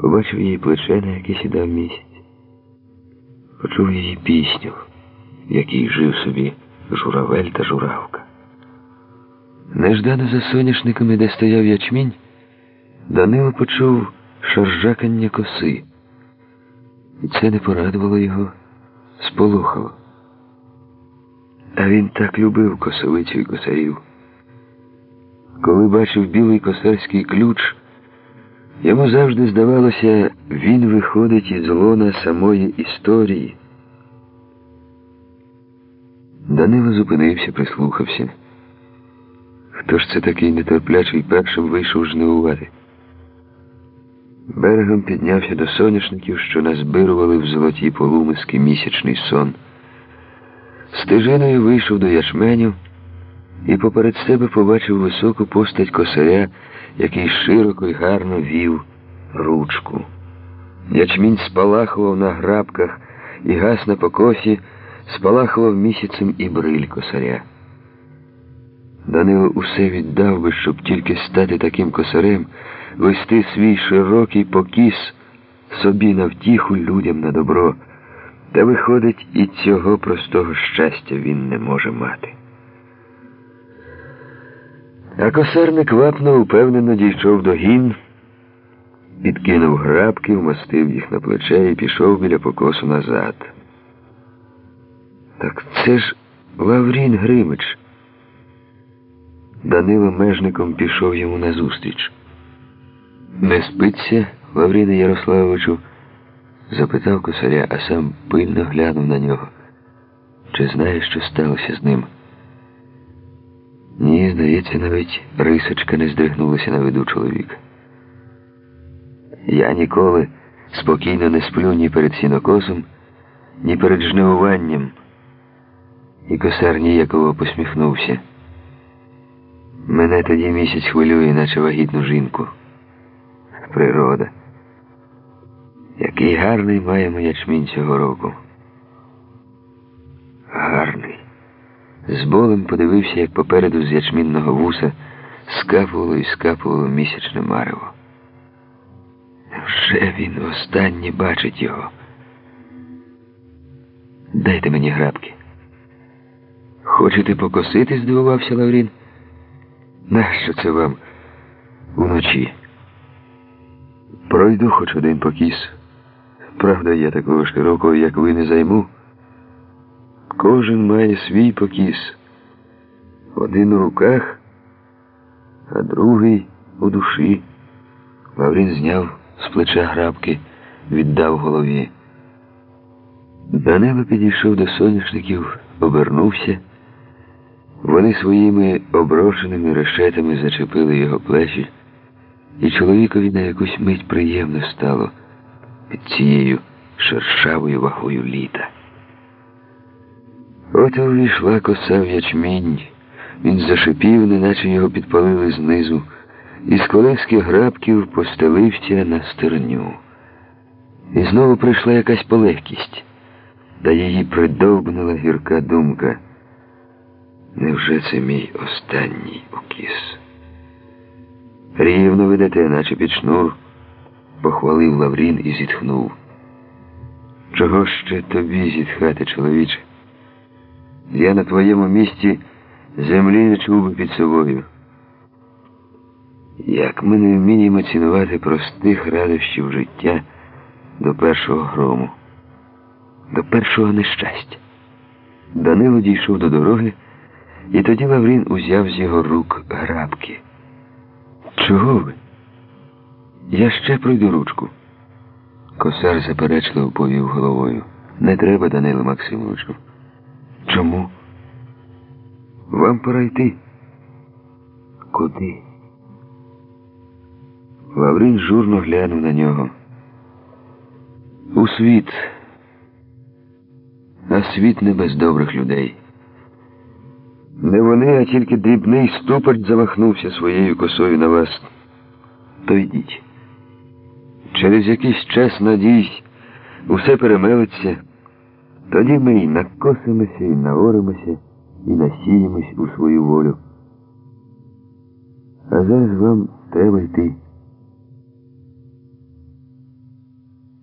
Побачив її плече, на яке сідав місяць. Почув її пісню, в якій жив собі журавель та журавка. Неждано за соняшниками, де стояв ячмінь, Данило почув шаржакання коси. І це не порадувало його, сполохало. А він так любив косовицю і косарів. Коли бачив білий косарський ключ, йому завжди здавалося, він виходить із лона самої історії. Данило зупинився, прислухався. Хто ж це такий нетерплячий першим вийшов жнивувати? Берегом піднявся до соняшників, що назбирували в золоті полумиски місячний сон. Стежиною вийшов до ячменю і поперед себе побачив високу постать косаря, який широко й гарно вів ручку. Ячмінь спалахував на грабках і гас на покосі, спалахував місяцем і бриль косаря. Данило усе віддав би, щоб тільки стати таким косарем, вести свій широкий покіс собі на втіху людям на добро. Та виходить, і цього простого щастя він не може мати. А косарник вапно упевнено дійшов до гін, підкинув грабки, вмостив їх на плече і пішов біля покосу назад. Так це ж Лаврін Гримич. Данило межником пішов йому назустріч. Не спиться, Лавріне Ярославовичу? запитав косаря, а сам пильно глянув на нього. Чи знає, що сталося з ним? Здається, навіть рисочка не здригнулася на виду чоловіка. Я ніколи спокійно не сплю ні перед сінокосом, ні перед жнивуванням. І косар ніяково посміхнувся. Мене тоді місяць хвилює, наче вагітну жінку. Природа. Який гарний маємо ячмінь цього року. Гарний. З болем подивився, як попереду з ячмінного вуса скапувало і скапувало місячне марево. Вже він останнє бачить його. Дайте мені грабки. Хочете покосити? здивувався Лаврін. Нащо це вам уночі? Пройду хоч один покіс. Правда, я такого широкого, як ви, не займу. Кожен має свій покіс. Один у руках, а другий у душі. Лаврін зняв з плеча грабки, віддав голові. Данило підійшов до соняшників, обернувся. Вони своїми оброшеними решетами зачепили його плечі, і чоловікові на якусь мить приємно стало під цією шершавою вагою літа. От увійшла коса в ячмінь. Він зашипів, неначе його підпалили знизу, і з грабків постелився на стерню. І знову прийшла якась полегкість, та її придовбнула гірка думка. Невже це мій останній укіс? Рівно ведете, наче під шнур, похвалив Лаврін і зітхнув. Чого ще тобі зітхати, чоловіче? Я на твоєму місці землі не чув би під собою. Як ми не вміємо цінувати простих радощів життя до першого грому, до першого нещастя. Данило дійшов до дороги. І тоді Лаврін узяв з його рук грабки. Чого ви? Я ще пройду ручку. Косар заперечливо повів головою. Не треба, Данило Максимовичу. Чому? Вам пора йти. Куди? Лаврін журно глянув на нього. У світ. А світ не без добрих людей. Не вони, а тільки дрібний ступор замахнувся своєю косою на вас. То йдіть. Через якийсь час, надійсь, усе перемелиться. Тоді ми і накосимося, і наоримося, і насіємось у свою волю. А зараз вам треба йти.